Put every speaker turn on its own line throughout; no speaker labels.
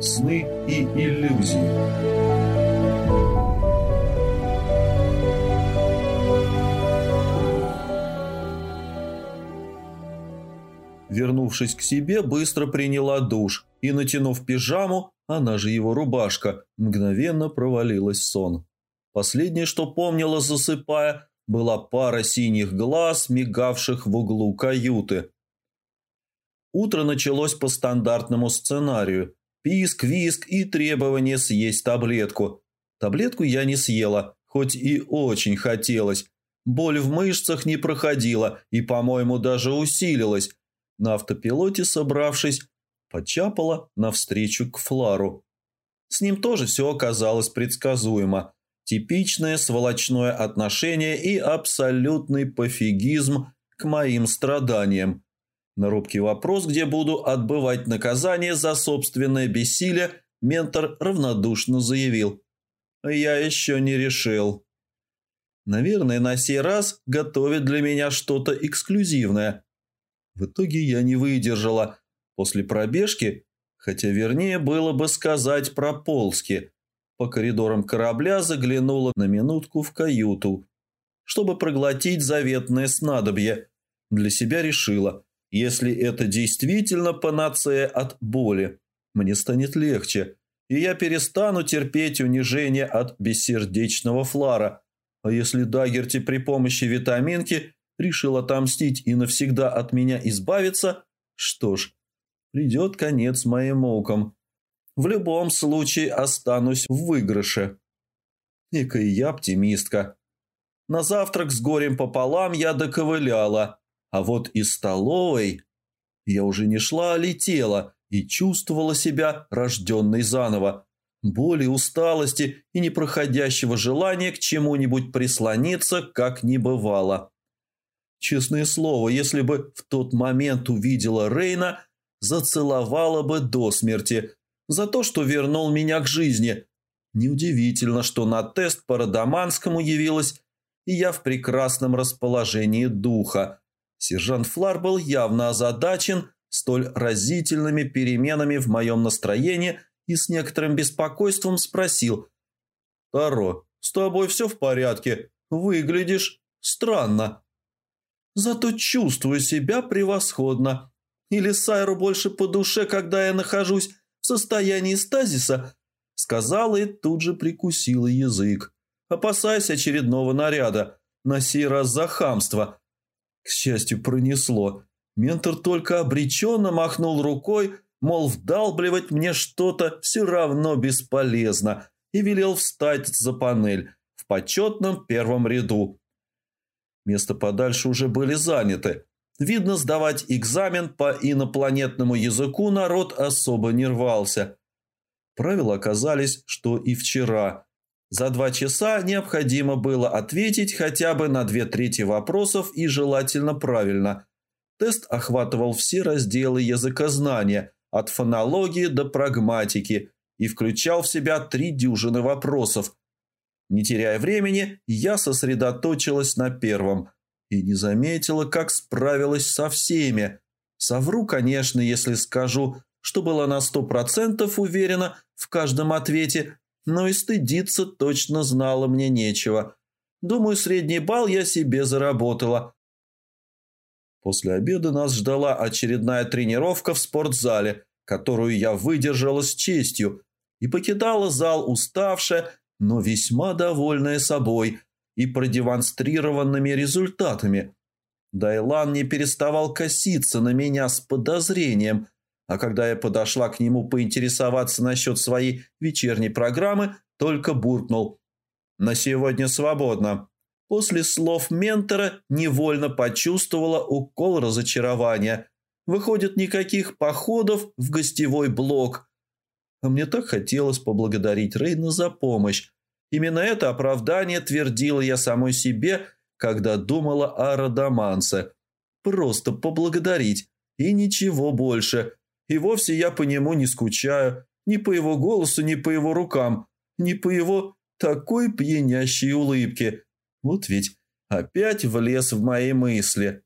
сны и иллюзии. Вернувшись к себе, быстро приняла душ и, натянув пижаму, она же его рубашка, мгновенно провалилась в сон. Последнее, что помнила, засыпая, была пара синих глаз, мигавших в углу каюты. Утро началось по стандартному сценарию. Писк, виск и требование съесть таблетку. Таблетку я не съела, хоть и очень хотелось. Боль в мышцах не проходила и, по-моему, даже усилилась. На автопилоте, собравшись, почапала навстречу к Флару. С ним тоже все оказалось предсказуемо. Типичное сволочное отношение и абсолютный пофигизм к моим страданиям. На робкий вопрос, где буду отбывать наказание за собственное бессилие, ментор равнодушно заявил. «Я еще не решил». Наверное, на сей раз готовит для меня что-то эксклюзивное. В итоге я не выдержала. После пробежки, хотя вернее было бы сказать проползки, по коридорам корабля заглянула на минутку в каюту, чтобы проглотить заветное снадобье. Для себя решила, если это действительно панацея от боли, мне станет легче, и я перестану терпеть унижение от бессердечного флара. А если Дагерти при помощи витаминки решил отомстить и навсегда от меня избавиться, что ж, придет конец моим мукам. В любом случае останусь в выигрыше. Экая я оптимистка. На завтрак с горем пополам я доковыляла, а вот из столовой я уже не шла, а летела и чувствовала себя рожденной заново. Боли, усталости и непроходящего желания к чему-нибудь прислониться, как не бывало. Честное слово, если бы в тот момент увидела Рейна, зацеловала бы до смерти за то, что вернул меня к жизни. Неудивительно, что на тест по Родоманскому явилась, и я в прекрасном расположении духа. Сержант Флар был явно озадачен столь разительными переменами в моем настроении и с некоторым беспокойством спросил. «Таро, с тобой все в порядке? Выглядишь странно». Зато чувствую себя превосходно. Или Сайру больше по душе, когда я нахожусь в состоянии стазиса?» Сказала и тут же прикусила язык, опасаясь очередного наряда, на сей раз за хамство. К счастью, пронесло. Ментор только обреченно махнул рукой, мол, вдалбливать мне что-то все равно бесполезно, и велел встать за панель в почетном первом ряду. Места подальше уже были заняты. Видно, сдавать экзамен по инопланетному языку народ особо не рвался. Правила оказались, что и вчера. За два часа необходимо было ответить хотя бы на две трети вопросов и желательно правильно. Тест охватывал все разделы языкознания, от фонологии до прагматики, и включал в себя три дюжины вопросов – не теряя времени, я сосредоточилась на первом и не заметила, как справилась со всеми. Совру, конечно, если скажу, что была на сто процентов уверена в каждом ответе, но и стыдиться точно знала мне нечего. Думаю, средний балл я себе заработала. После обеда нас ждала очередная тренировка в спортзале, которую я выдержала с честью, и покидала зал уставшая но весьма довольная собой и продемонстрированными результатами. Дайлан не переставал коситься на меня с подозрением, а когда я подошла к нему поинтересоваться насчет своей вечерней программы, только буркнул «На сегодня свободно». После слов ментора невольно почувствовала укол разочарования. Выходит, никаких походов в гостевой блок – а мне так хотелось поблагодарить Рейна за помощь. Именно это оправдание твердила я самой себе, когда думала о Радамансе. Просто поблагодарить. И ничего больше. И вовсе я по нему не скучаю. Ни по его голосу, ни по его рукам. Ни по его такой пьянящей улыбке. Вот ведь опять влез в мои мысли.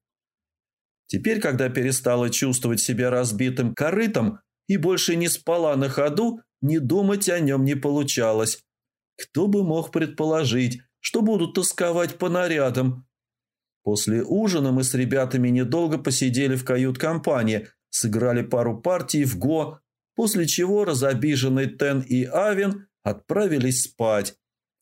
Теперь, когда перестала чувствовать себя разбитым корытом, и больше не спала на ходу, не думать о нем не получалось. Кто бы мог предположить, что буду тосковать по нарядам. После ужина мы с ребятами недолго посидели в кают-компании, сыграли пару партий в ГО, после чего разобиженный Тен и Авен отправились спать.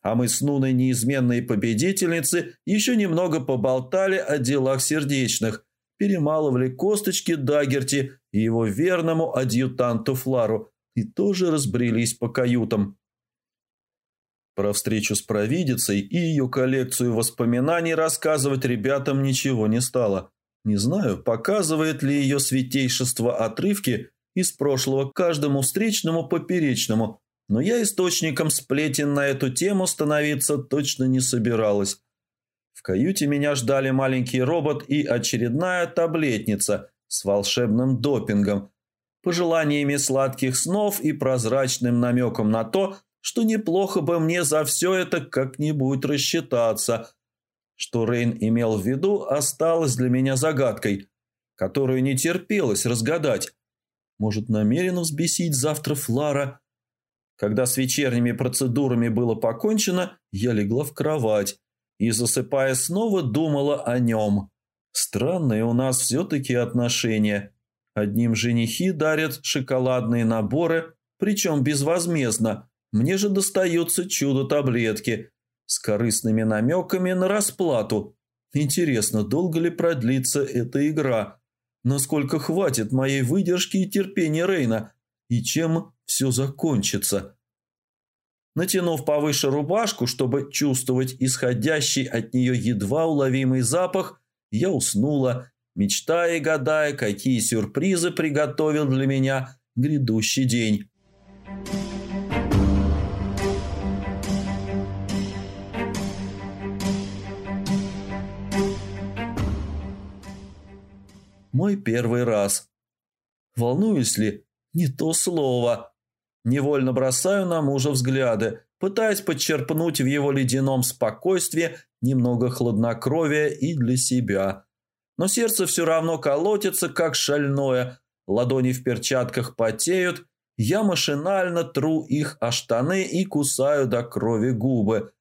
А мы с Нуной, неизменные победительницы, еще немного поболтали о делах сердечных, перемалывали косточки Дагерти и его верному адъютанту Флару и тоже разбрелись по каютам. Про встречу с провидицей и ее коллекцию воспоминаний рассказывать ребятам ничего не стало. Не знаю, показывает ли ее святейшество отрывки из прошлого каждому встречному поперечному, но я источником сплетен на эту тему становиться точно не собиралась. В каюте меня ждали маленький робот и очередная таблетница с волшебным допингом, пожеланиями сладких снов и прозрачным намеком на то, что неплохо бы мне за все это как-нибудь рассчитаться. Что Рейн имел в виду, осталось для меня загадкой, которую не терпелось разгадать. Может, намеренно взбесить завтра Флара? Когда с вечерними процедурами было покончено, я легла в кровать и, засыпая снова, думала о нем. Странные у нас все-таки отношения. Одним женихи дарят шоколадные наборы, причем безвозмездно. Мне же достаются чудо-таблетки с корыстными намеками на расплату. Интересно, долго ли продлится эта игра? Насколько хватит моей выдержки и терпения Рейна? И чем все закончится? Натянув повыше рубашку, чтобы чувствовать исходящий от нее едва уловимый запах, я уснула, мечтая и гадая, какие сюрпризы приготовил для меня грядущий день. Мой первый раз. Волнуюсь ли? Не то слово. Невольно бросаю на мужа взгляды, пытаясь подчерпнуть в его ледяном спокойствии немного хладнокровия и для себя. Но сердце все равно колотится, как шальное, ладони в перчатках потеют, я машинально тру их о штаны и кусаю до крови губы.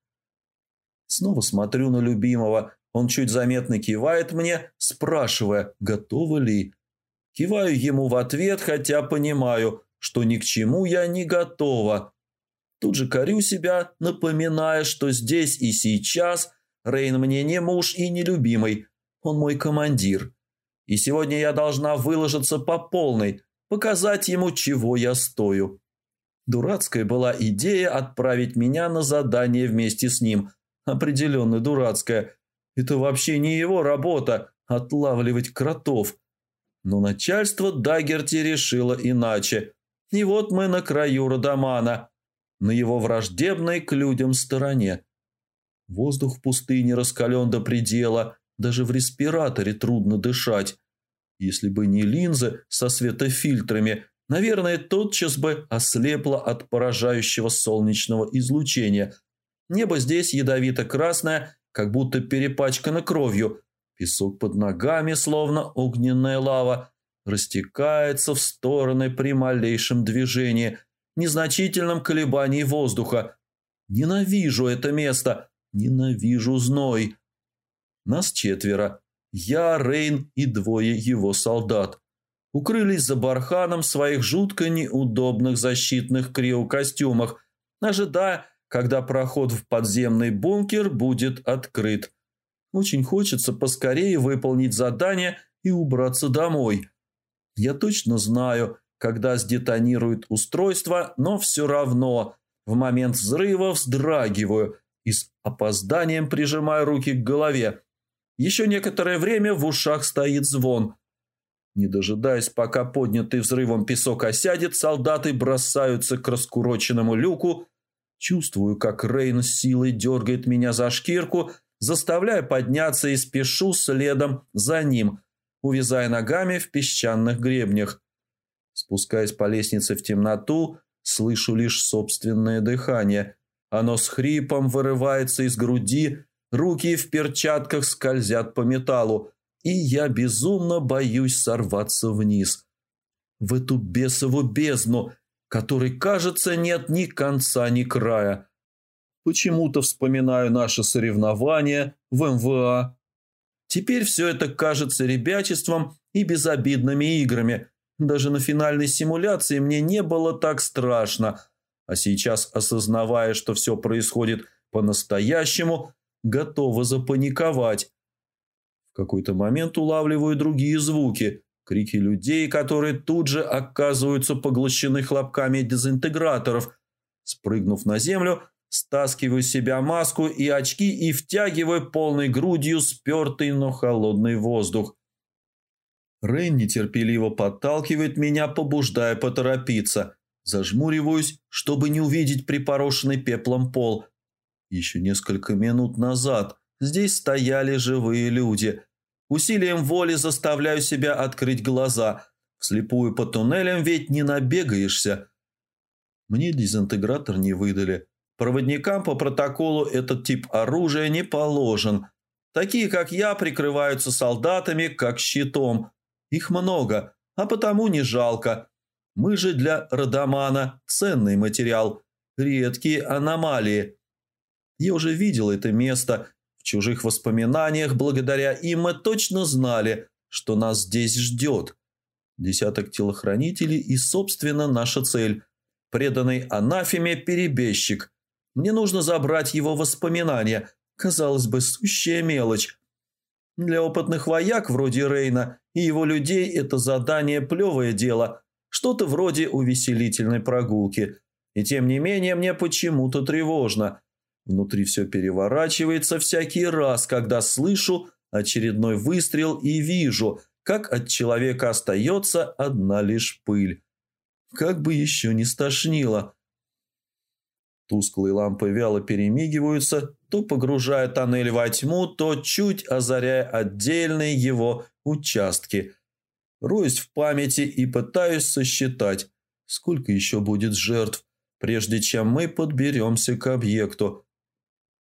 Снова смотрю на любимого, он чуть заметно кивает мне, спрашивая, готова ли. Киваю ему в ответ, хотя понимаю, что ни к чему я не готова. Тут же корю себя, напоминая, что здесь и сейчас Рейн мне не муж и не любимый, он мой командир. И сегодня я должна выложиться по полной, показать ему, чего я стою. Дурацкая была идея отправить меня на задание вместе с ним. Определенно дурацкая. Это вообще не его работа – отлавливать кротов. Но начальство Дагерти решило иначе. И вот мы на краю Родомана, на его враждебной к людям стороне. Воздух в пустыне раскален до предела, даже в респираторе трудно дышать. Если бы не линзы со светофильтрами, наверное, тотчас бы ослепло от поражающего солнечного излучения. Небо здесь ядовито-красное, как будто перепачкано кровью. Песок под ногами, словно огненная лава, растекается в стороны при малейшем движении, незначительном колебании воздуха. Ненавижу это место, ненавижу зной. Нас четверо. Я, Рейн и двое его солдат. Укрылись за барханом в своих жутко неудобных защитных криокостюмах, ожидая, когда проход в подземный бункер будет открыт. Очень хочется поскорее выполнить задание и убраться домой. Я точно знаю, когда сдетонирует устройство, но все равно в момент взрыва вздрагиваю и с опозданием прижимаю руки к голове. Еще некоторое время в ушах стоит звон. Не дожидаясь, пока поднятый взрывом песок осядет, солдаты бросаются к раскуроченному люку Чувствую, как Рейн с силой дергает меня за шкирку, заставляя подняться и спешу следом за ним, увязая ногами в песчаных гребнях. Спускаясь по лестнице в темноту, слышу лишь собственное дыхание. Оно с хрипом вырывается из груди, руки в перчатках скользят по металлу, и я безумно боюсь сорваться вниз. в эту бесову бездну, которой, кажется, нет ни конца, ни края. Почему-то вспоминаю наши соревнования в МВА. Теперь все это кажется ребячеством и безобидными играми. Даже на финальной симуляции мне не было так страшно. А сейчас, осознавая, что все происходит по-настоящему, готова запаниковать. В какой-то момент улавливаю другие звуки, крики людей, которые тут же оказываются поглощены хлопками дезинтеграторов. Спрыгнув на землю, стаскиваю себя маску и очки и втягиваю полной грудью спертый, но холодный воздух. Рейн нетерпеливо подталкивает меня, побуждая поторопиться. Зажмуриваюсь, чтобы не увидеть припорошенный пеплом пол. Еще несколько минут назад здесь стояли живые люди. Усилием воли заставляю себя открыть глаза. Вслепую по туннелям ведь не набегаешься. Мне дезинтегратор не выдали. Проводникам по протоколу этот тип оружия не положен. Такие, как я, прикрываются солдатами, как щитом. Их много, а потому не жалко. Мы же для Родомана ценный материал, редкие аномалии. Я уже видел это место в чужих воспоминаниях, благодаря им мы точно знали, что нас здесь ждет. Десяток телохранителей и, собственно, наша цель – преданный анафеме перебежчик. Мне нужно забрать его воспоминания, казалось бы, сущая мелочь. Для опытных вояк вроде Рейна и его людей это задание плевое дело, что-то вроде увеселительной прогулки. И тем не менее мне почему-то тревожно – Внутри все переворачивается всякий раз, когда слышу очередной выстрел и вижу, как от человека остается одна лишь пыль. Как бы еще не стошнило. Тусклые лампы вяло перемигиваются, то погружая тоннель во тьму, то чуть озаряя отдельные его участки. Роюсь в памяти и пытаюсь сосчитать, сколько еще будет жертв, прежде чем мы подберемся к объекту.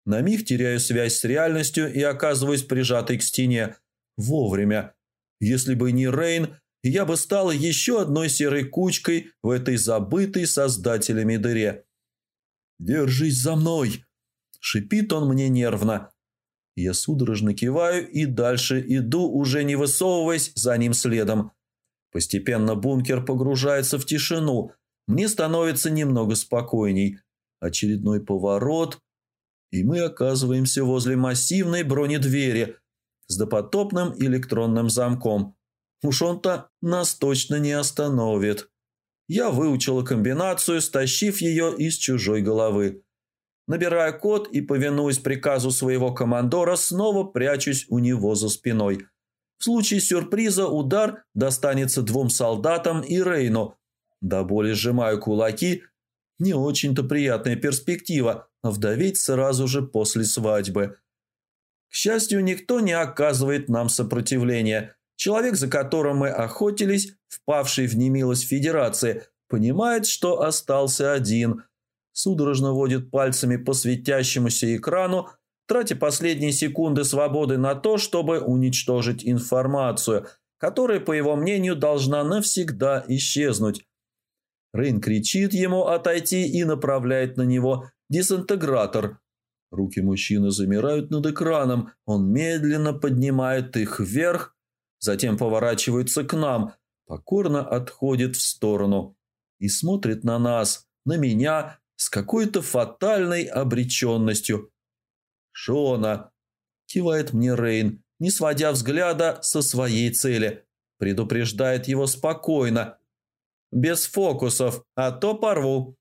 На миг теряю связь с реальностью и оказываюсь прижатой к стене. Вовремя. Если бы не Рейн, я бы стала еще одной серой кучкой в этой забытой создателями дыре. «Держись за мной!» – шипит он мне нервно. Я судорожно киваю и дальше иду, уже не высовываясь за ним следом. Постепенно бункер погружается в тишину. Мне становится немного спокойней. Очередной поворот, и мы оказываемся возле массивной бронедвери с допотопным электронным замком. Уж он-то нас точно не остановит. Я выучила комбинацию, стащив ее из чужой головы. Набирая код и, повинуясь приказу своего командора, снова прячусь у него за спиной. В случае сюрприза удар достанется двум солдатам и Рейну. До боли сжимаю кулаки. Не очень-то приятная перспектива, вдовить сразу же после свадьбы. К счастью, никто не оказывает нам сопротивления. Человек, за которым мы охотились, впавший в немилость Федерации, понимает, что остался один. Судорожно водит пальцами по светящемуся экрану, тратя последние секунды свободы на то, чтобы уничтожить информацию, которая, по его мнению, должна навсегда исчезнуть. Рейн кричит ему отойти и направляет на него Дезинтегратор. Руки мужчины замирают над экраном. Он медленно поднимает их вверх, затем поворачивается к нам, покорно отходит в сторону и смотрит на нас, на меня, с какой-то фатальной обреченностью. «Шона!» – кивает мне Рейн, не сводя взгляда со своей цели. Предупреждает его спокойно. «Без фокусов, а то порву».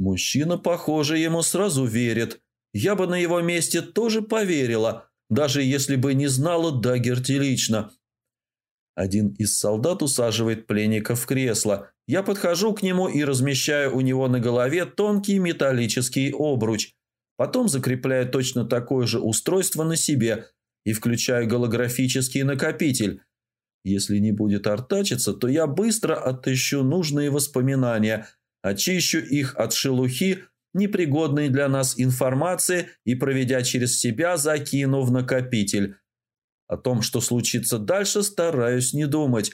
Мужчина, похоже, ему сразу верит. Я бы на его месте тоже поверила, даже если бы не знала Дагерти лично. Один из солдат усаживает пленника в кресло. Я подхожу к нему и размещаю у него на голове тонкий металлический обруч. Потом закрепляю точно такое же устройство на себе и включаю голографический накопитель. Если не будет артачиться, то я быстро отыщу нужные воспоминания – очищу их от шелухи, непригодной для нас информации и, проведя через себя, закину в накопитель. О том, что случится дальше, стараюсь не думать.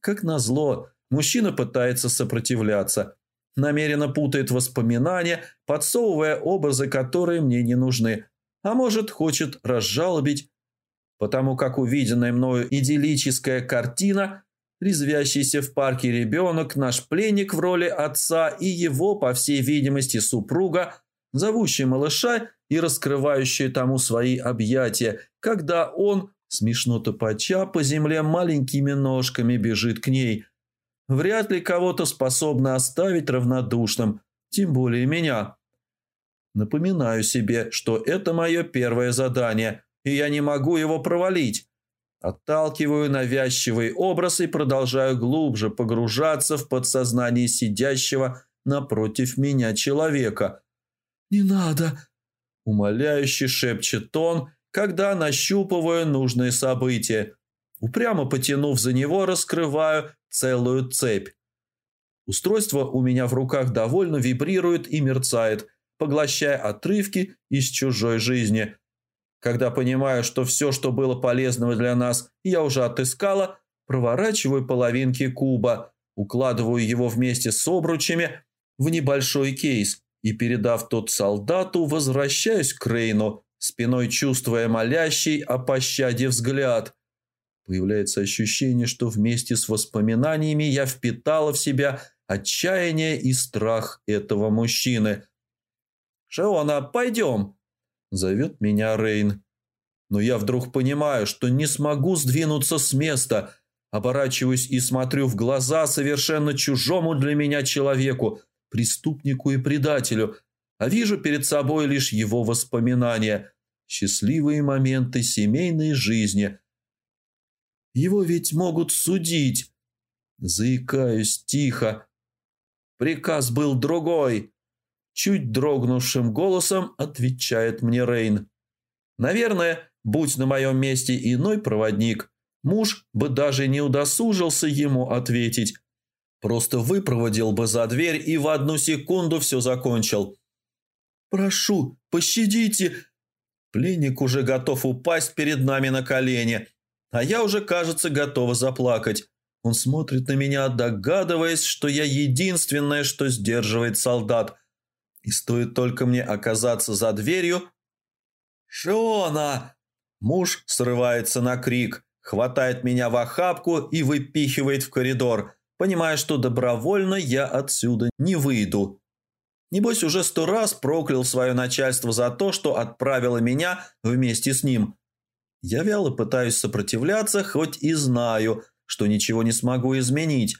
Как назло, Мужчина пытается сопротивляться. Намеренно путает воспоминания, подсовывая образы, которые мне не нужны. А может, хочет разжалобить. Потому как увиденная мною идиллическая картина, резвящийся в парке ребенок, наш пленник в роли отца и его, по всей видимости, супруга, зовущий малыша и раскрывающий тому свои объятия, когда он, смешно топача по земле маленькими ножками, бежит к ней – Вряд ли кого-то способно оставить равнодушным, тем более меня. Напоминаю себе, что это мое первое задание, и я не могу его провалить. Отталкиваю навязчивый образ и продолжаю глубже погружаться в подсознание сидящего напротив меня человека. «Не надо!» – умоляюще шепчет он, когда нащупываю нужные события. Упрямо потянув за него, раскрываю целую цепь. Устройство у меня в руках довольно вибрирует и мерцает, поглощая отрывки из чужой жизни. Когда понимаю, что все, что было полезного для нас, я уже отыскала, проворачиваю половинки куба, укладываю его вместе с обручами в небольшой кейс и, передав тот солдату, возвращаюсь к Рейну, спиной чувствуя молящий о пощаде взгляд – Появляется ощущение, что вместе с воспоминаниями я впитала в себя отчаяние и страх этого мужчины. «Шеона, пойдем!» – зовет меня Рейн. Но я вдруг понимаю, что не смогу сдвинуться с места. Оборачиваюсь и смотрю в глаза совершенно чужому для меня человеку, преступнику и предателю, а вижу перед собой лишь его воспоминания, счастливые моменты семейной жизни – его ведь могут судить. Заикаюсь тихо. Приказ был другой. Чуть дрогнувшим голосом отвечает мне Рейн. Наверное, будь на моем месте иной проводник, муж бы даже не удосужился ему ответить. Просто выпроводил бы за дверь и в одну секунду все закончил. «Прошу, пощадите!» Пленник уже готов упасть перед нами на колени – а я уже, кажется, готова заплакать. Он смотрит на меня, догадываясь, что я единственное, что сдерживает солдат. И стоит только мне оказаться за дверью... «Шона!» Муж срывается на крик, хватает меня в охапку и выпихивает в коридор, понимая, что добровольно я отсюда не выйду. Небось, уже сто раз проклял свое начальство за то, что отправило меня вместе с ним. Я вяло пытаюсь сопротивляться, хоть и знаю, что ничего не смогу изменить.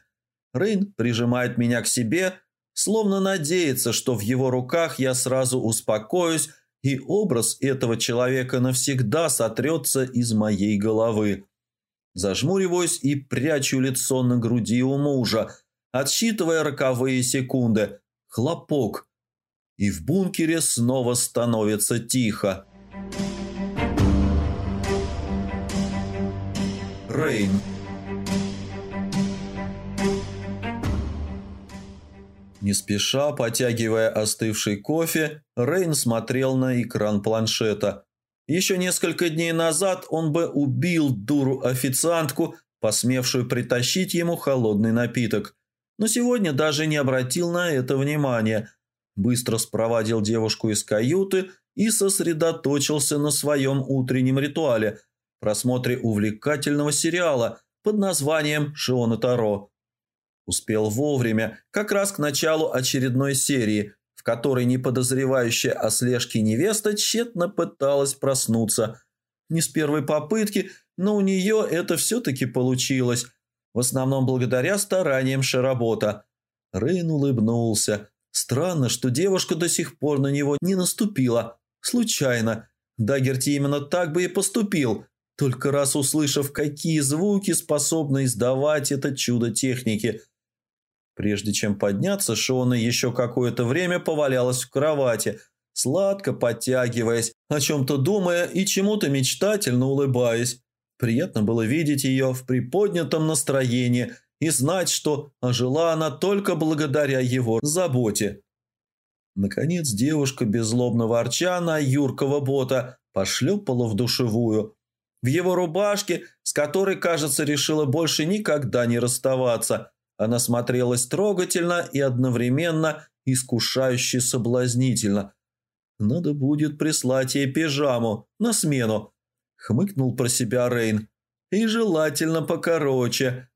Рейн прижимает меня к себе, словно надеется, что в его руках я сразу успокоюсь, и образ этого человека навсегда сотрется из моей головы. Зажмуриваюсь и прячу лицо на груди у мужа, отсчитывая роковые секунды. Хлопок. И в бункере снова становится тихо. Рейн. Не спеша, потягивая остывший кофе, Рейн смотрел на экран планшета. Еще несколько дней назад он бы убил дуру-официантку, посмевшую притащить ему холодный напиток. Но сегодня даже не обратил на это внимания. Быстро спровадил девушку из каюты и сосредоточился на своем утреннем ритуале – просмотре увлекательного сериала под названием «Шиона Таро». Успел вовремя, как раз к началу очередной серии, в которой неподозревающая о слежке невеста тщетно пыталась проснуться. Не с первой попытки, но у нее это все-таки получилось, в основном благодаря стараниям Шаработа. Рейн улыбнулся. Странно, что девушка до сих пор на него не наступила. Случайно. Дагерти именно так бы и поступил – только раз услышав, какие звуки способно издавать это чудо техники. Прежде чем подняться, Шона еще какое-то время повалялась в кровати, сладко подтягиваясь, о чем-то думая и чему-то мечтательно улыбаясь. Приятно было видеть ее в приподнятом настроении и знать, что ожила она только благодаря его заботе. Наконец девушка, беззлобно ворча на юркого бота, пошлепала в душевую – в его рубашке, с которой, кажется, решила больше никогда не расставаться, Она смотрелась трогательно и одновременно искушающе соблазнительно. «Надо будет прислать ей пижаму на смену», — хмыкнул про себя Рейн. «И желательно покороче».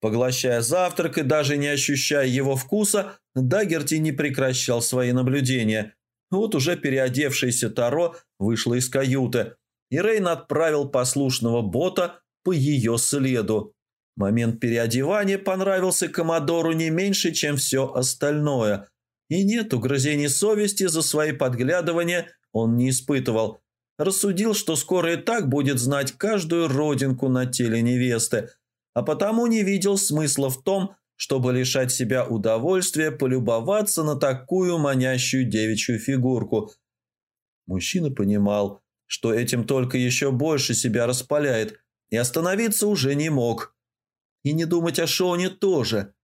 Поглощая завтрак и даже не ощущая его вкуса, Дагерти не прекращал свои наблюдения. Вот уже переодевшийся Таро вышла из каюты, и Рейн отправил послушного бота по ее следу. Момент переодевания понравился Комодору не меньше, чем все остальное. И нет угрызений совести за свои подглядывания он не испытывал. Рассудил, что скоро и так будет знать каждую родинку на теле невесты, а потому не видел смысла в том, чтобы лишать себя удовольствия полюбоваться на такую манящую девичью фигурку. Мужчина понимал, что этим только еще больше себя распаляет, и остановиться уже не мог. И не думать о Шоне тоже.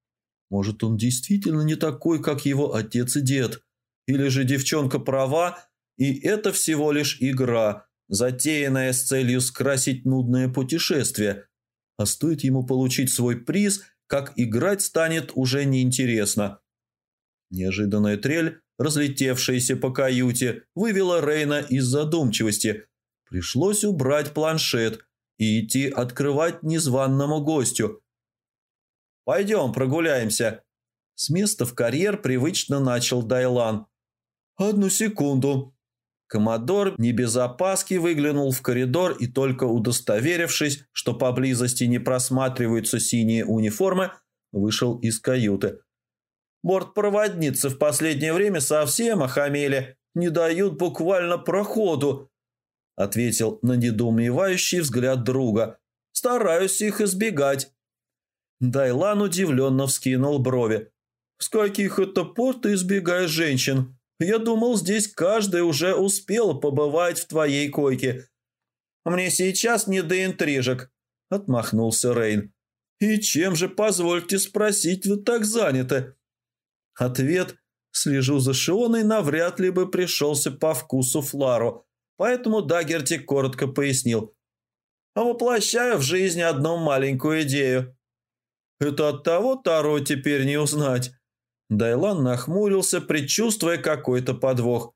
Может, он действительно не такой, как его отец и дед. Или же девчонка права, и это всего лишь игра, затеянная с целью скрасить нудное путешествие. А стоит ему получить свой приз, как играть станет уже неинтересно. Неожиданная трель, разлетевшаяся по каюте, вывела Рейна из задумчивости. Пришлось убрать планшет и идти открывать незваному гостю – Пойдем прогуляемся». С места в карьер привычно начал Дайлан. «Одну секунду». Коммодор не без опаски выглянул в коридор и только удостоверившись, что поблизости не просматриваются синие униформы, вышел из каюты. «Бортпроводницы в последнее время совсем охамели, не дают буквально проходу», ответил на недоумевающий взгляд друга. «Стараюсь их избегать». Дайлан удивленно вскинул брови. «С каких это пор ты избегаешь женщин? Я думал, здесь каждый уже успел побывать в твоей койке». «Мне сейчас не до интрижек», — отмахнулся Рейн. «И чем же, позвольте спросить, вы так заняты?» Ответ «Слежу за Шионой» навряд ли бы пришелся по вкусу Флару, поэтому Дагерти коротко пояснил. «Воплощаю в жизни одну маленькую идею. Это от того Таро теперь не узнать. Дайлан нахмурился, предчувствуя какой-то подвох.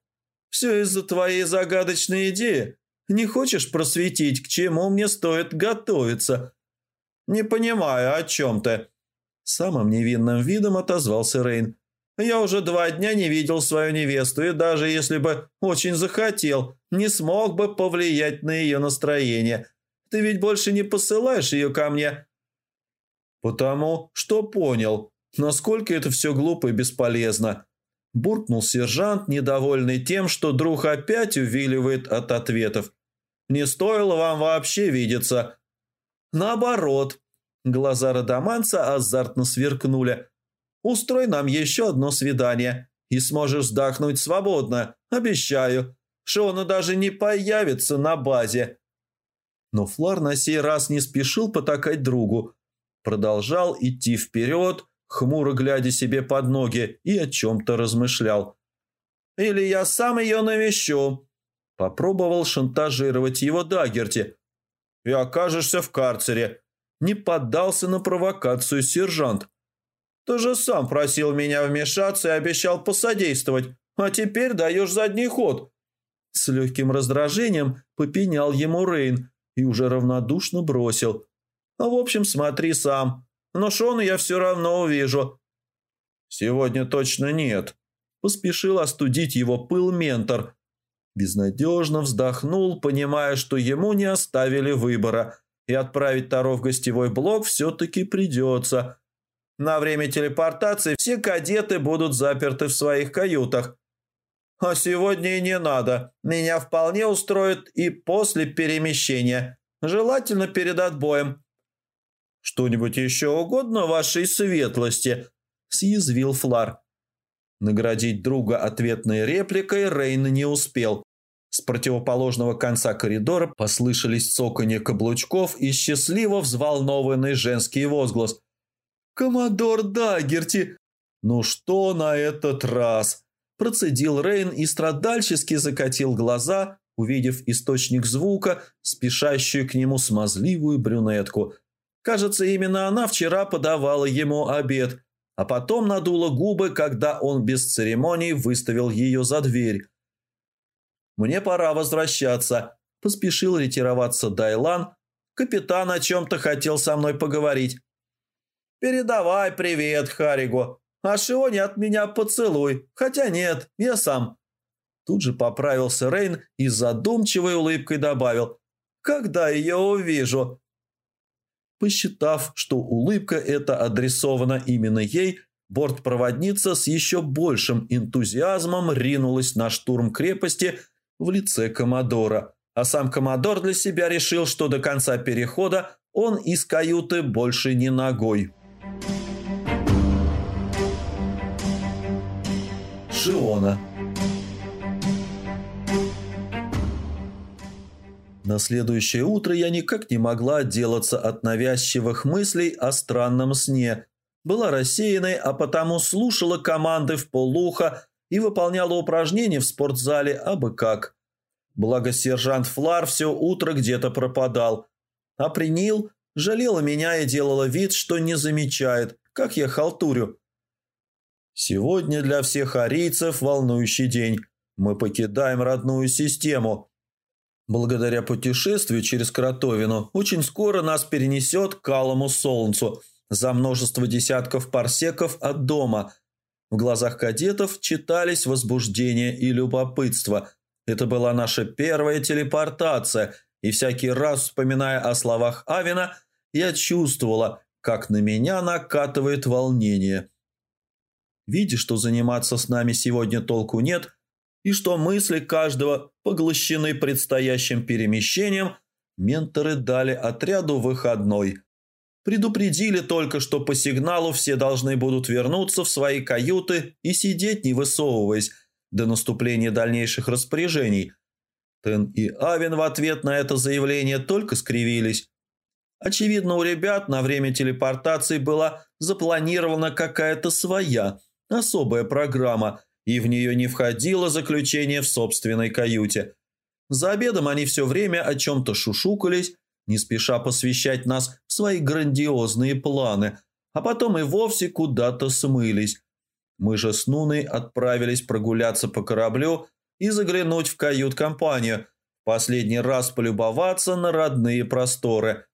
«Все из-за твоей загадочной идеи. Не хочешь просветить, к чему мне стоит готовиться?» «Не понимаю, о чем ты?» Самым невинным видом отозвался Рейн. «Я уже два дня не видел свою невесту, и даже если бы очень захотел, не смог бы повлиять на ее настроение. Ты ведь больше не посылаешь ее ко мне, «Потому что понял, насколько это все глупо и бесполезно», – буркнул сержант, недовольный тем, что друг опять увиливает от ответов. «Не стоило вам вообще видеться». «Наоборот», – глаза Радаманца азартно сверкнули. «Устрой нам еще одно свидание, и сможешь вздохнуть свободно, обещаю. Шона даже не появится на базе». Но Флар на сей раз не спешил потакать другу, продолжал идти вперед, хмуро глядя себе под ноги и о чем-то размышлял. «Или я сам ее навещу», – попробовал шантажировать его Дагерти. «И окажешься в карцере», – не поддался на провокацию сержант. «Ты же сам просил меня вмешаться и обещал посодействовать, а теперь даешь задний ход». С легким раздражением попенял ему Рейн и уже равнодушно бросил – в общем, смотри сам. Но Шону я все равно увижу». «Сегодня точно нет», – поспешил остудить его пыл ментор. Безнадежно вздохнул, понимая, что ему не оставили выбора, и отправить Таро в гостевой блок все-таки придется. На время телепортации все кадеты будут заперты в своих каютах. А сегодня и не надо. Меня вполне устроит и после перемещения. Желательно перед отбоем. «Что-нибудь еще угодно вашей светлости?» – съязвил Флар. Наградить друга ответной репликой Рейн не успел. С противоположного конца коридора послышались цоканье каблучков и счастливо взволнованный женский возглас. «Коммодор Дагерти!» «Ну что на этот раз?» Процедил Рейн и страдальчески закатил глаза, увидев источник звука, спешащую к нему смазливую брюнетку – Кажется, именно она вчера подавала ему обед, а потом надула губы, когда он без церемоний выставил ее за дверь. «Мне пора возвращаться», – поспешил ретироваться Дайлан. «Капитан о чем-то хотел со мной поговорить». «Передавай привет Харигу, а Шионе от меня поцелуй, хотя нет, я сам». Тут же поправился Рейн и задумчивой улыбкой добавил «Когда ее увижу?» Посчитав, что улыбка эта адресована именно ей, бортпроводница с еще большим энтузиазмом ринулась на штурм крепости в лице Комодора, а сам Комодор для себя решил, что до конца перехода он из каюты больше не ногой. Шиона На следующее утро я никак не могла отделаться от навязчивых мыслей о странном сне. Была рассеянной, а потому слушала команды в полуха и выполняла упражнения в спортзале абы как. Благо сержант Флар все утро где-то пропадал. А Принил жалела меня и делала вид, что не замечает, как я халтурю. Сегодня для всех арийцев волнующий день. Мы покидаем родную систему – Благодаря путешествию через Кротовину очень скоро нас перенесет к Алому Солнцу за множество десятков парсеков от дома. В глазах кадетов читались возбуждение и любопытство. Это была наша первая телепортация, и всякий раз, вспоминая о словах Авина, я чувствовала, как на меня накатывает волнение. Видя, что заниматься с нами сегодня толку нет – и что мысли каждого поглощены предстоящим перемещением, менторы дали отряду выходной. Предупредили только, что по сигналу все должны будут вернуться в свои каюты и сидеть, не высовываясь, до наступления дальнейших распоряжений. Тен и Авен в ответ на это заявление только скривились. Очевидно, у ребят на время телепортации была запланирована какая-то своя, особая программа – и в нее не входило заключение в собственной каюте. За обедом они все время о чем-то шушукались, не спеша посвящать нас в свои грандиозные планы, а потом и вовсе куда-то смылись. Мы же с Нуной отправились прогуляться по кораблю и заглянуть в кают-компанию, последний раз полюбоваться на родные просторы.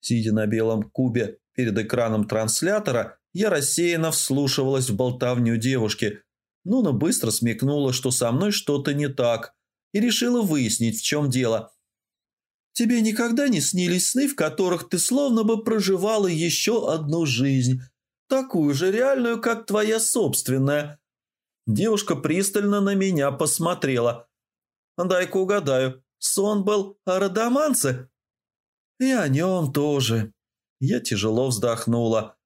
Сидя на белом кубе перед экраном транслятора, я рассеянно вслушивалась в болтовню девушки. Нуна быстро смекнула, что со мной что-то не так, и решила выяснить, в чем дело. «Тебе никогда не снились сны, в которых ты словно бы проживала еще одну жизнь, такую же реальную, как твоя собственная?» Девушка пристально на меня посмотрела. «Дай-ка угадаю, сон был о Радаманце?» «И о нем тоже». Я тяжело вздохнула.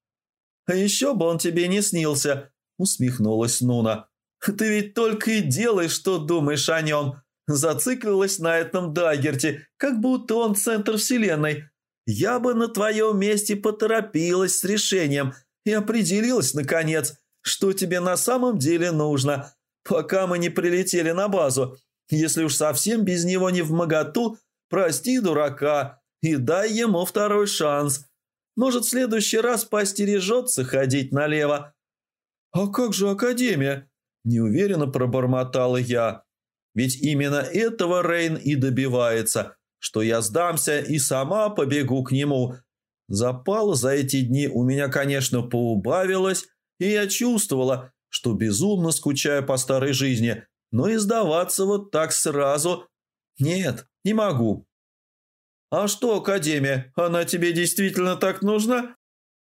«А еще бы он тебе не снился», – усмехнулась Нуна. «Ты ведь только и делаешь, что думаешь о нем. Зациклилась на этом Дагерте, как будто он центр вселенной. Я бы на твоем месте поторопилась с решением и определилась, наконец, что тебе на самом деле нужно, пока мы не прилетели на базу. Если уж совсем без него не в моготу, прости дурака и дай ему второй шанс». Может, в следующий раз постережется ходить налево. «А как же Академия?» – неуверенно пробормотала я. «Ведь именно этого Рейн и добивается, что я сдамся и сама побегу к нему. Запал за эти дни у меня, конечно, поубавилось, и я чувствовала, что безумно скучаю по старой жизни, но и сдаваться вот так сразу... Нет, не могу». «А что, Академия, она тебе действительно так нужна?»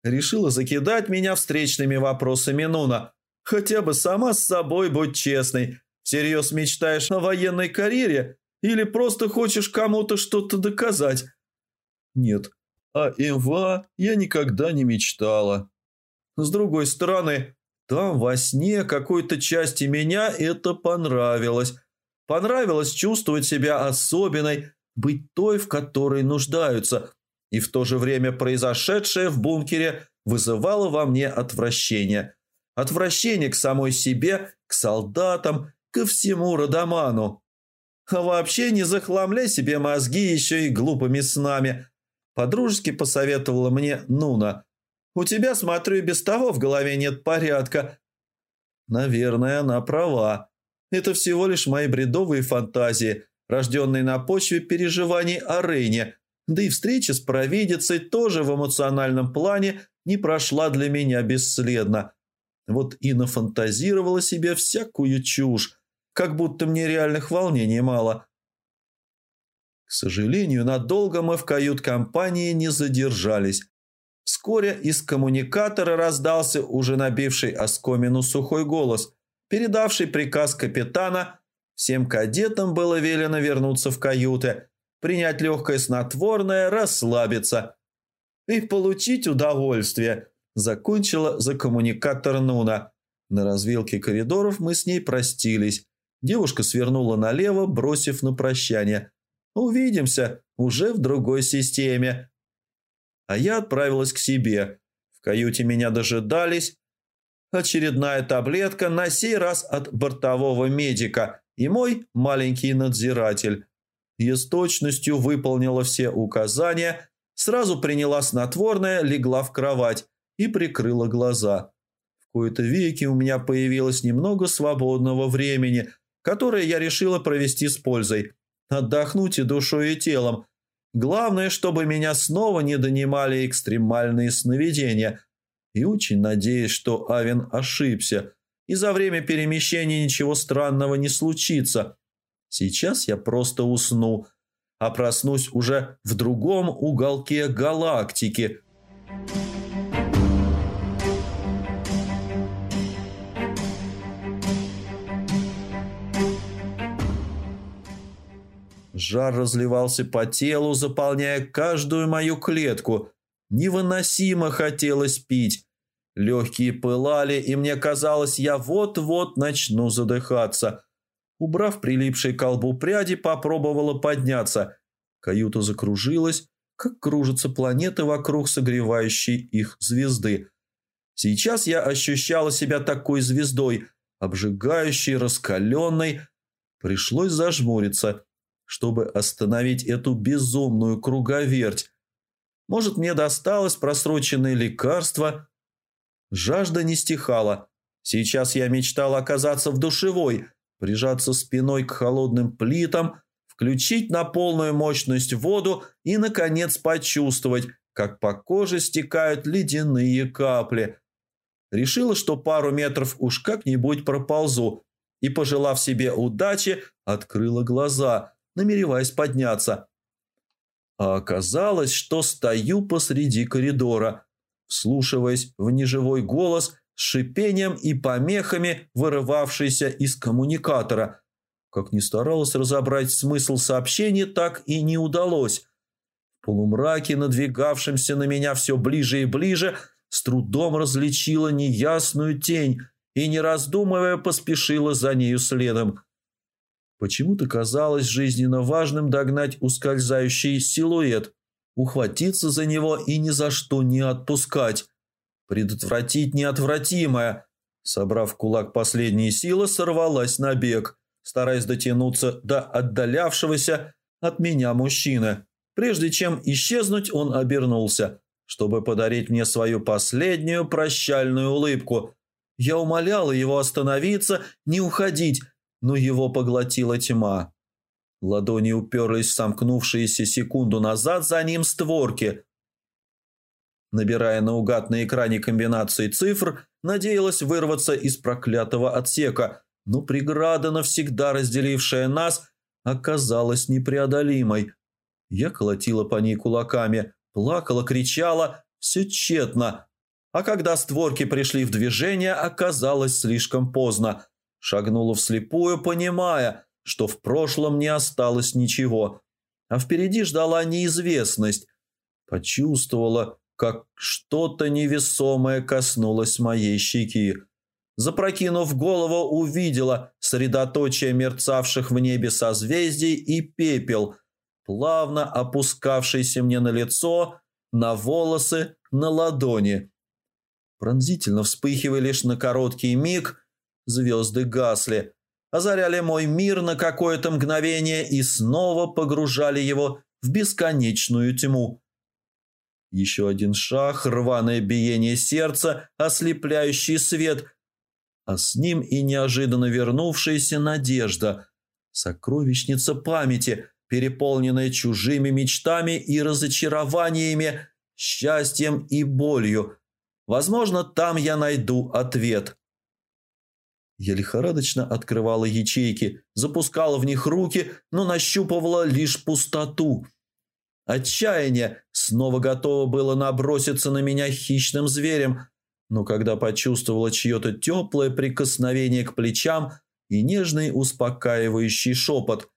Решила закидать меня встречными вопросами Нуна. «Хотя бы сама с собой будь честной. Всерьез мечтаешь о военной карьере или просто хочешь кому-то что-то доказать?» «Нет, о МВА я никогда не мечтала. С другой стороны, там во сне какой-то части меня это понравилось. Понравилось чувствовать себя особенной, быть той, в которой нуждаются, и в то же время произошедшее в бункере вызывало во мне отвращение. Отвращение к самой себе, к солдатам, ко всему Родоману. А вообще не захламляй себе мозги еще и глупыми снами. Подружески посоветовала мне Нуна. «У тебя, смотрю, и без того в голове нет порядка». Наверное, она права. Это всего лишь мои бредовые фантазии, рожденные на почве переживаний о Рейне. Да и встреча с провидицей тоже в эмоциональном плане не прошла для меня бесследно. Вот и нафантазировала себе всякую чушь, как будто мне реальных волнений мало. К сожалению, надолго мы в кают-компании не задержались. Вскоре из коммуникатора раздался уже набивший оскомину сухой голос, передавший приказ капитана. Всем кадетам было велено вернуться в каюты, принять легкое снотворное, расслабиться и получить удовольствие, закончила за коммуникатор Нуна. На развилке коридоров мы с ней простились. Девушка свернула налево, бросив на прощание. «Увидимся, уже в другой системе». А я отправилась к себе. В каюте меня дожидались. Очередная таблетка, на сей раз от бортового медика и мой маленький надзиратель. Я с точностью выполнила все указания, сразу приняла снотворное, легла в кровать и прикрыла глаза. В кои-то веки у меня появилось немного свободного времени – которое я решила провести с пользой. Отдохнуть и душой, и телом. Главное, чтобы меня снова не донимали экстремальные сновидения. И очень надеюсь, что Авен ошибся, и за время перемещения ничего странного не случится. Сейчас я просто усну, а проснусь уже в другом уголке галактики – Жар разливался по телу, заполняя каждую мою клетку. Невыносимо хотелось пить. Легкие пылали, и мне казалось, я вот-вот начну задыхаться. Убрав прилипшие к колбу пряди, попробовала подняться. Каюта закружилась, как кружатся планеты вокруг согревающей их звезды. Сейчас я ощущала себя такой звездой, обжигающей, раскаленной. Пришлось зажмуриться чтобы остановить эту безумную круговерть. Может, мне досталось просроченное лекарство? Жажда не стихала. Сейчас я мечтал оказаться в душевой, прижаться спиной к холодным плитам, включить на полную мощность воду и, наконец, почувствовать, как по коже стекают ледяные капли. Решила, что пару метров уж как-нибудь проползу, и, пожелав себе удачи, открыла глаза – намереваясь подняться. А оказалось, что стою посреди коридора, вслушиваясь в неживой голос с шипением и помехами, вырывавшийся из коммуникатора. Как ни старалась разобрать смысл сообщения, так и не удалось. В полумраке, надвигавшемся на меня все ближе и ближе, с трудом различила неясную тень и, не раздумывая, поспешила за нею следом – Почему-то казалось жизненно важным догнать ускользающий силуэт, ухватиться за него и ни за что не отпускать. Предотвратить неотвратимое. Собрав кулак последние силы, сорвалась на бег, стараясь дотянуться до отдалявшегося от меня мужчины. Прежде чем исчезнуть, он обернулся, чтобы подарить мне свою последнюю прощальную улыбку. Я умоляла его остановиться, не уходить, но его поглотила тьма. Ладони уперлись в сомкнувшиеся секунду назад за ним створки. Набирая наугад на экране комбинации цифр, надеялась вырваться из проклятого отсека, но преграда, навсегда разделившая нас, оказалась непреодолимой. Я колотила по ней кулаками, плакала, кричала, все тщетно. А когда створки пришли в движение, оказалось слишком поздно – Шагнула вслепую, понимая, что в прошлом не осталось ничего, а впереди ждала неизвестность. Почувствовала, как что-то невесомое коснулось моей щеки. Запрокинув голову, увидела средоточие мерцавших в небе созвездий и пепел, плавно опускавшийся мне на лицо, на волосы, на ладони. Пронзительно вспыхивая лишь на короткий миг – Звезды гасли, озаряли мой мир на какое-то мгновение и снова погружали его в бесконечную тьму. Еще один шаг, рваное биение сердца, ослепляющий свет, а с ним и неожиданно вернувшаяся надежда. Сокровищница памяти, переполненная чужими мечтами и разочарованиями, счастьем и болью. Возможно, там я найду ответ. Я лихорадочно открывала ячейки, запускала в них руки, но нащупывала лишь пустоту. Отчаяние снова готово было наброситься на меня хищным зверем, но когда почувствовала чье-то теплое прикосновение к плечам и нежный успокаивающий шепот,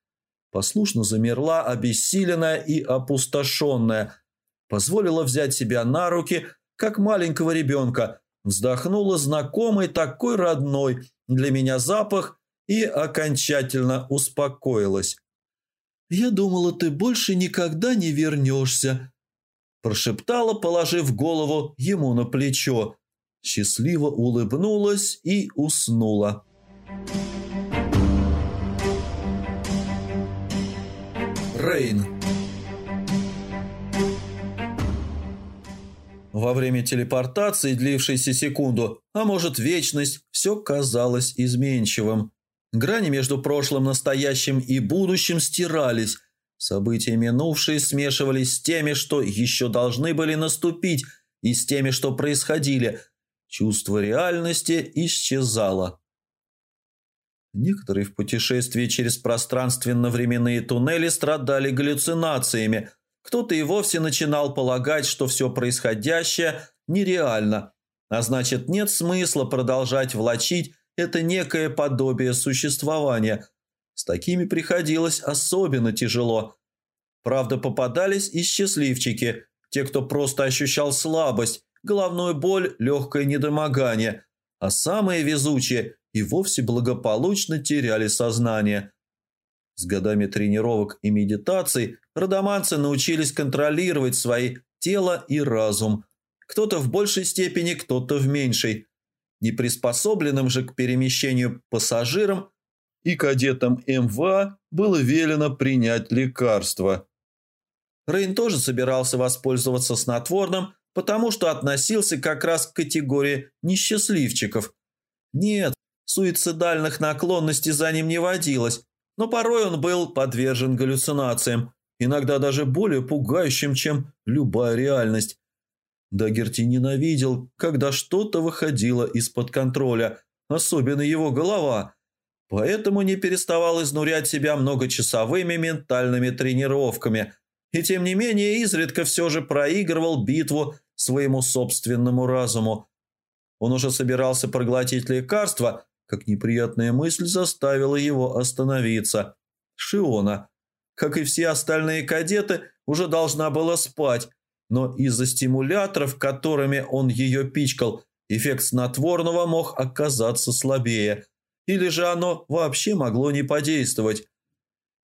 послушно замерла, обессиленная и опустошенная, позволила взять себя на руки, как маленького ребенка, вздохнула знакомый такой родной, для меня запах и окончательно успокоилась. «Я думала, ты больше никогда не вернешься», – прошептала, положив голову ему на плечо. Счастливо улыбнулась и уснула. Рейн Во время телепортации, длившейся секунду, а может вечность, все казалось изменчивым. Грани между прошлым, настоящим и будущим стирались. События минувшие смешивались с теми, что еще должны были наступить, и с теми, что происходили. Чувство реальности исчезало. Некоторые в путешествии через пространственно-временные туннели страдали галлюцинациями – кто-то и вовсе начинал полагать, что все происходящее нереально, а значит нет смысла продолжать влачить это некое подобие существования. С такими приходилось особенно тяжело. Правда, попадались и счастливчики, те, кто просто ощущал слабость, головную боль, легкое недомогание, а самые везучие и вовсе благополучно теряли сознание – с годами тренировок и медитаций родоманцы научились контролировать свои тело и разум. Кто-то в большей степени, кто-то в меньшей. Неприспособленным же к перемещению пассажирам и кадетам МВА было велено принять лекарство. Рейн тоже собирался воспользоваться снотворным, потому что относился как раз к категории несчастливчиков. Нет, суицидальных наклонностей за ним не водилось, но порой он был подвержен галлюцинациям, иногда даже более пугающим, чем любая реальность. Дагерти ненавидел, когда что-то выходило из-под контроля, особенно его голова, поэтому не переставал изнурять себя многочасовыми ментальными тренировками и тем не менее изредка все же проигрывал битву своему собственному разуму. Он уже собирался проглотить лекарство – как неприятная мысль заставила его остановиться. Шиона, как и все остальные кадеты, уже должна была спать, но из-за стимуляторов, которыми он ее пичкал, эффект снотворного мог оказаться слабее. Или же оно вообще могло не подействовать.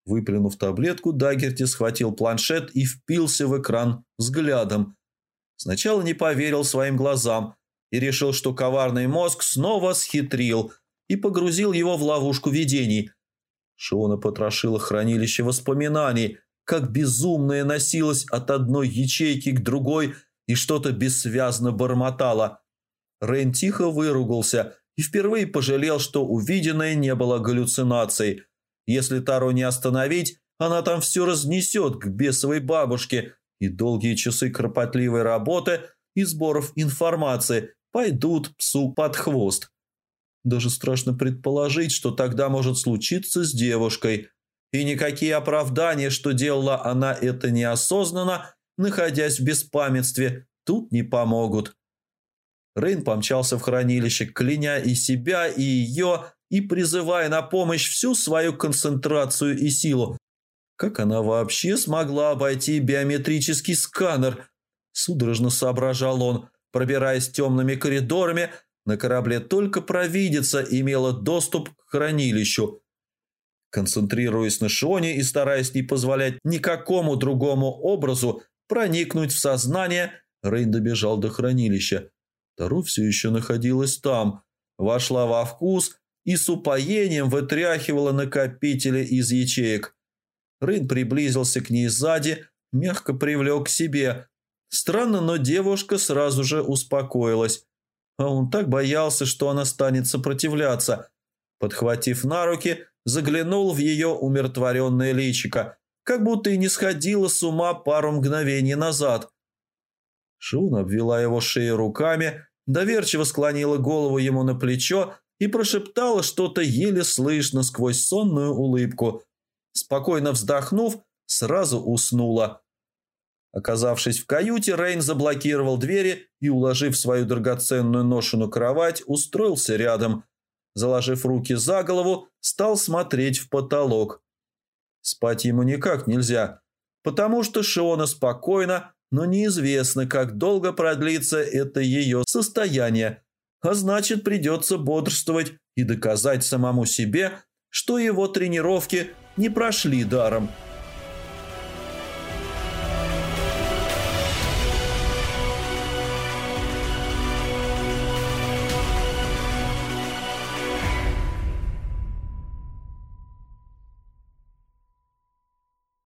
Выплюнув таблетку, Дагерти схватил планшет и впился в экран взглядом. Сначала не поверил своим глазам и решил, что коварный мозг снова схитрил – и погрузил его в ловушку видений. Шона потрошила хранилище воспоминаний, как безумная носилась от одной ячейки к другой и что-то бессвязно бормотала. Рейн тихо выругался и впервые пожалел, что увиденное не было галлюцинацией. Если Тару не остановить, она там все разнесет к бесовой бабушке, и долгие часы кропотливой работы и сборов информации пойдут псу под хвост. Даже страшно предположить, что тогда может случиться с девушкой. И никакие оправдания, что делала она это неосознанно, находясь в беспамятстве, тут не помогут. Рейн помчался в хранилище, кляня и себя, и ее, и призывая на помощь всю свою концентрацию и силу. Как она вообще смогла обойти биометрический сканер? Судорожно соображал он, пробираясь темными коридорами, на корабле только провидица имела доступ к хранилищу. Концентрируясь на Шоне и стараясь не позволять никакому другому образу проникнуть в сознание, Рейн добежал до хранилища. Таро все еще находилась там, вошла во вкус и с упоением вытряхивала накопители из ячеек. Рейн приблизился к ней сзади, мягко привлек к себе. Странно, но девушка сразу же успокоилась. А он так боялся, что она станет сопротивляться. Подхватив на руки, заглянул в ее умиротворенное личико, как будто и не сходила с ума пару мгновений назад. Шун обвела его шею руками, доверчиво склонила голову ему на плечо и прошептала что-то еле слышно сквозь сонную улыбку. Спокойно вздохнув, сразу уснула. Оказавшись в каюте, Рейн заблокировал двери и, уложив свою драгоценную ношу на кровать, устроился рядом. Заложив руки за голову, стал смотреть в потолок. Спать ему никак нельзя, потому что Шиона спокойно, но неизвестно, как долго продлится это ее состояние, а значит придется бодрствовать и доказать самому себе, что его тренировки не прошли даром –